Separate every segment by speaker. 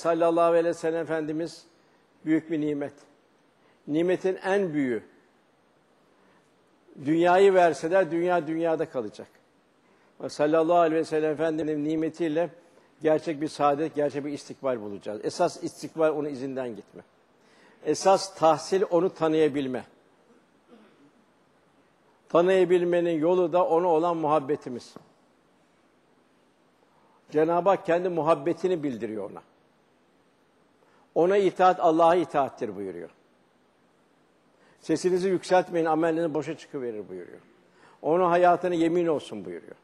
Speaker 1: sallallahu aleyhi ve sellem Efendimiz büyük bir nimet. Nimetin en büyüğü. Dünyayı verseler dünya dünyada kalacak. Sallallahu aleyhi ve sellem Efendimiz'in nimetiyle gerçek bir saadet, gerçek bir istikbal bulacağız. Esas istikbal onun izinden gitme. Esas tahsil onu tanıyabilme. Tanıyabilmenin yolu da ona olan muhabbetimiz. Cenab-ı Hak kendi muhabbetini bildiriyor ona. Ona itaat Allah'a itaattir buyuruyor. Sesinizi yükseltmeyin, amelleriniz boşa çıkıverir buyuruyor. Onun hayatına yemin olsun buyuruyor.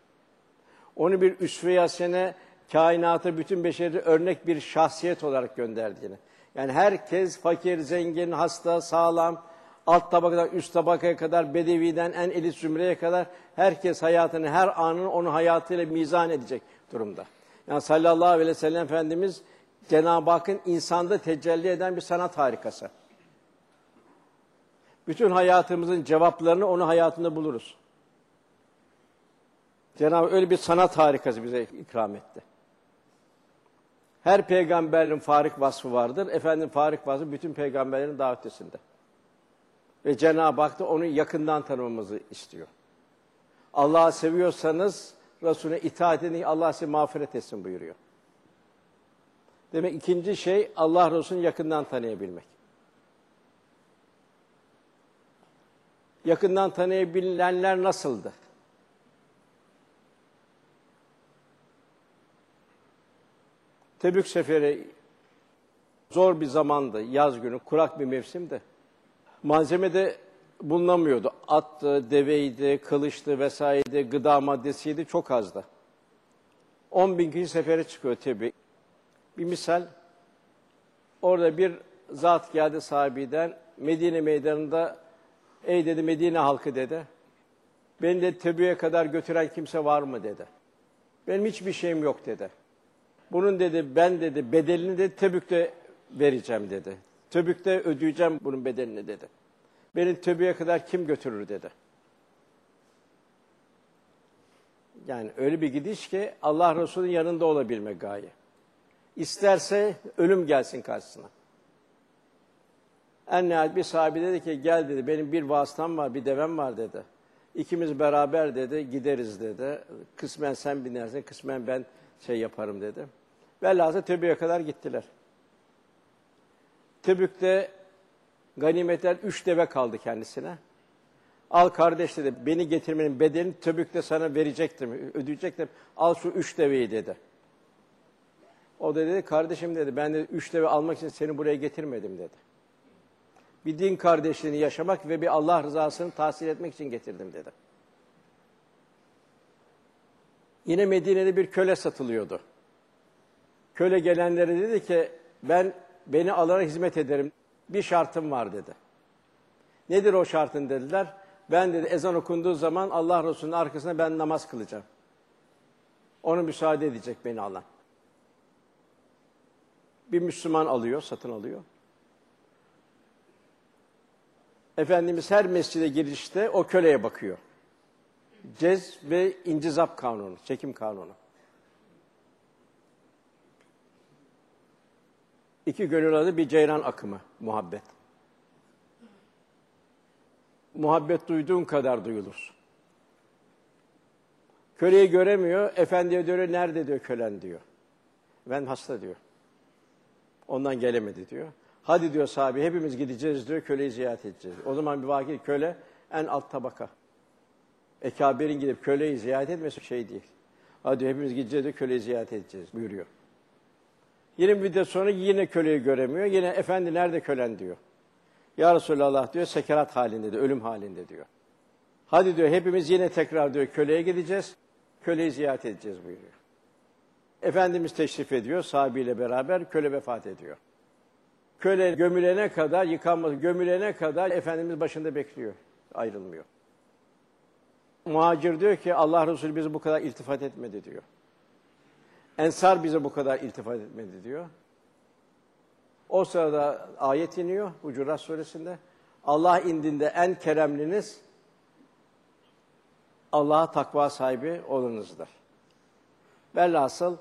Speaker 1: Onu bir üsve-i hasene, kainatı, bütün beşeri örnek bir şahsiyet olarak gönderdiğini. Yani herkes fakir, zengin, hasta, sağlam, alt tabakadan üst tabakaya kadar, bedeviden en elit zümreye kadar herkes hayatını, her anını onun hayatıyla mizan edecek durumda. Yani sallallahu aleyhi ve sellem Efendimiz Cenab-ı Hakk'ın insanda tecelli eden bir sanat harikası. Bütün hayatımızın cevaplarını onun hayatında buluruz. Cenab-ı öyle bir sanat harikası bize ikram etti. Her peygamberin farik vasfı vardır. Efendim farik vasfı bütün peygamberlerin daha ötesinde. Ve Cenab-ı Hak da onu yakından tanımamızı istiyor. Allah'ı seviyorsanız Resulüne itaat edin, Allah size mağfiret etsin buyuruyor. Demek ikinci şey Allah Resulü'nü yakından tanıyabilmek. Yakından tanıyabilenler nasıldı? Tebük seferi zor bir zamandı, yaz günü, kurak bir mevsimdi. Malzeme de bulunamıyordu. Attı, deveydi, kılıçtı vesaireydi, gıda maddesiydi çok azdı. 10 bin kişi sefere çıkıyor Tebük. Bir misal, orada bir zat geldi sahibiden, Medine meydanında, ey dedi Medine halkı dedi, beni de Tebük'e kadar götüren kimse var mı dedi. Benim hiçbir şeyim yok dedi. Bunun dedi ben dedi bedelini de Tebük'te vereceğim dedi. Tebük'te ödeyeceğim bunun bedelini dedi. Beni Tebük'e kadar kim götürür dedi. Yani öyle bir gidiş ki Allah Resulü'nün yanında olabilmek gaye. İsterse ölüm gelsin karşısına. En nihayet bir sahibi dedi ki gel dedi benim bir vasıtam var bir devem var dedi. İkimiz beraber dedi gideriz dedi. Kısmen sen binersin kısmen ben şey yaparım dedi. Velhasıl Tebük'e kadar gittiler. Tebük'te ganimetler üç deve kaldı kendisine. Al kardeş dedi, beni getirmenin bedelini Tebük'te sana verecektim, ödeyecektim. Al şu üç deveyi dedi. O da dedi, kardeşim dedi, ben de üç deve almak için seni buraya getirmedim dedi. Bir din kardeşliğini yaşamak ve bir Allah rızasını tahsil etmek için getirdim dedi. Yine Medine'de bir köle satılıyordu. Köle gelenlere dedi ki ben beni alana hizmet ederim. Bir şartım var dedi. Nedir o şartın dediler. Ben dedi ezan okunduğu zaman Allah Resulü'nün arkasına ben namaz kılacağım. Onu müsaade edecek beni alan. Bir Müslüman alıyor, satın alıyor. Efendimiz her mescide girişte o köleye bakıyor. Cez ve incizap kanunu, çekim kanunu. İki gönül adı bir ceyran akımı, muhabbet. Muhabbet duyduğun kadar duyulur. Köleyi göremiyor, efendiye diyor, nerede diyor kölen diyor. Ben hasta diyor. Ondan gelemedi diyor. Hadi diyor sahibi hepimiz gideceğiz diyor, köleyi ziyaret edeceğiz. O zaman bir vakit köle en alt tabaka. Ekaberin gidip köleyi ziyaret etmesi şey değil. Hadi hepimiz gideceğiz diyor, köleyi ziyaret edeceğiz buyuruyor. Yine bir müddet sonra yine köleyi göremiyor. Yine efendi nerede kölen diyor. Ya Resulallah diyor sekerat halinde de ölüm halinde diyor. Hadi diyor hepimiz yine tekrar diyor köleye gideceğiz. Köleyi ziyaret edeceğiz buyuruyor. Efendimiz teşrif ediyor sahibiyle beraber köle vefat ediyor. Köle gömülene kadar yıkanması gömülene kadar Efendimiz başında bekliyor. Ayrılmıyor. Muhacir diyor ki Allah Resulü bizi bu kadar iltifat etmedi diyor. Ensar bize bu kadar iltifat etmedi diyor. O sırada ayet iniyor Hucurat suresinde. Allah indinde en keremliniz Allah'a takva sahibi olunuzdur. Velhasıl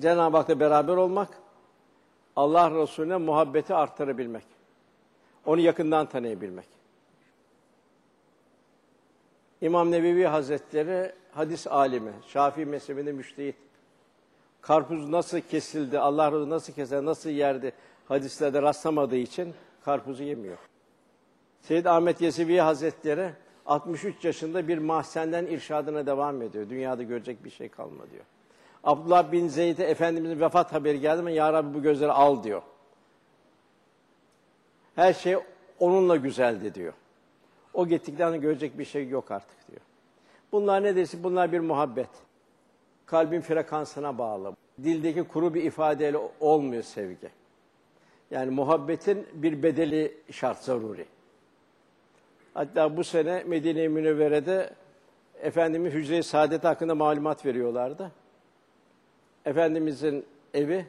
Speaker 1: Cenab-ı Hak'la beraber olmak, Allah Resulüne muhabbeti arttırabilmek. Onu yakından tanıyabilmek. İmam Nevevi Hazretleri hadis alimi, Şafii mezhebinde müştehit. Karpuz nasıl kesildi, Allah Resulü nasıl keser, nasıl yerdi hadislerde rastlamadığı için karpuzu yemiyor. Seyyid Ahmet Yesevi Hazretleri 63 yaşında bir mahzenden irşadına devam ediyor. Dünyada görecek bir şey kalmadı diyor. Abdullah bin Zeyd'e Efendimizin vefat haberi geldi mi Ya Rabbi bu gözleri al diyor. Her şey onunla güzeldi diyor. O gittikten görecek bir şey yok artık diyor. Bunlar ne desin? Bunlar bir muhabbet. Kalbin frekansına bağlı. Dildeki kuru bir ifadeyle olmuyor sevgi. Yani muhabbetin bir bedeli şart, zaruri. Hatta bu sene Medine-i Münevvere'de Efendimiz Hücre-i Saadet hakkında malumat veriyorlardı. Efendimizin evi,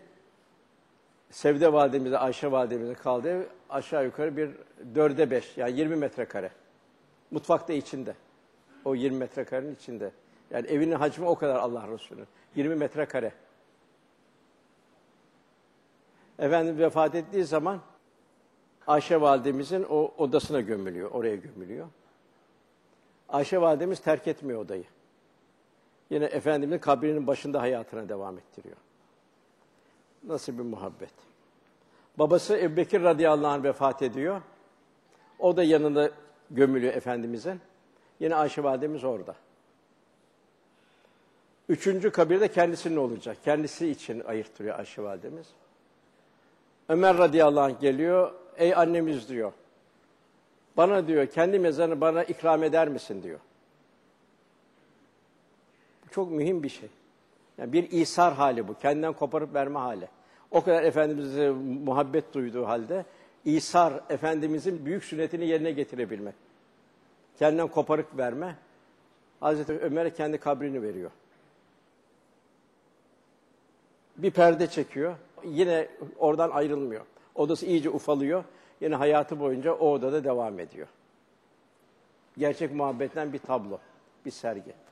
Speaker 1: Sevde validemizle Ayşe validemizin kaldığı ev aşağı yukarı bir dörde beş, yani 20 metrekare. Mutfakta içinde. O 20 metrekarenin içinde. Yani evinin hacmi o kadar Allah Resulü. 20 metrekare. Efendim vefat ettiği zaman Ayşe validemizin o odasına gömülüyor, oraya gömülüyor. Ayşe validemiz terk etmiyor odayı. Yine Efendimizin kabrinin başında hayatına devam ettiriyor. Nasıl bir muhabbet. Babası Ebubekir radıyallahu anh vefat ediyor. O da yanında gömülüyor Efendimizin. Yine Ayşe validemiz orada. Üçüncü kabirde kendisinin olacak. Kendisi için ayırttırıyor Ayşe validemiz. Ömer radıyallahu anh geliyor. Ey annemiz diyor. Bana diyor kendi mezarını bana ikram eder misin diyor. Çok mühim bir şey. Yani bir isar hali bu. Kendinden koparıp verme hali. O kadar Efendimiz'e muhabbet duyduğu halde İsar Efendimizin büyük sünnetini yerine getirebilmek. Kendinden koparıp verme. Hazreti Ömer'e kendi kabrini veriyor. Bir perde çekiyor. Yine oradan ayrılmıyor. Odası iyice ufalıyor. Yine hayatı boyunca o odada devam ediyor. Gerçek muhabbetten bir tablo, bir sergi.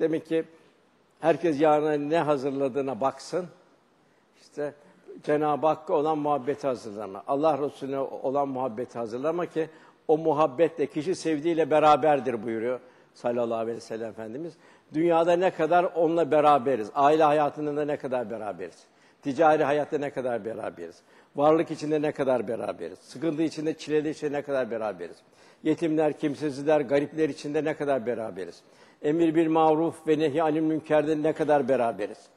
Speaker 1: Demek ki herkes yarına ne hazırladığına baksın. İşte Cenab-ı Hakk'a olan muhabbeti hazırlama. Allah Resulüne olan muhabbeti hazırlama ki o muhabbetle kişi sevdiğiyle beraberdir buyuruyor sallallahu aleyhi ve sellem Efendimiz. Dünyada ne kadar onunla beraberiz. Aile hayatında da ne kadar beraberiz. Ticari hayatta ne kadar beraberiz. Varlık içinde ne kadar beraberiz. Sıkıntı içinde, çileli içinde ne kadar beraberiz. Yetimler, kimsesizler, garipler içinde ne kadar beraberiz. Emir bir maruf ve nehi anil münkerde ne kadar beraberiz.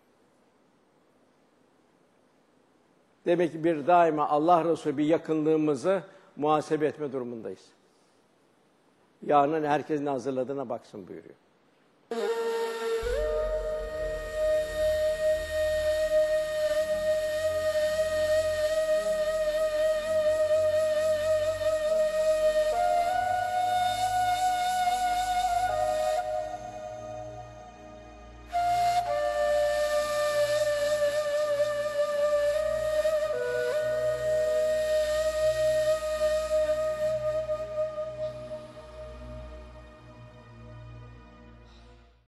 Speaker 1: Demek ki bir daima Allah Resulü bir yakınlığımızı muhasebe etme durumundayız. Yarın herkesin hazırladığına baksın buyuruyor.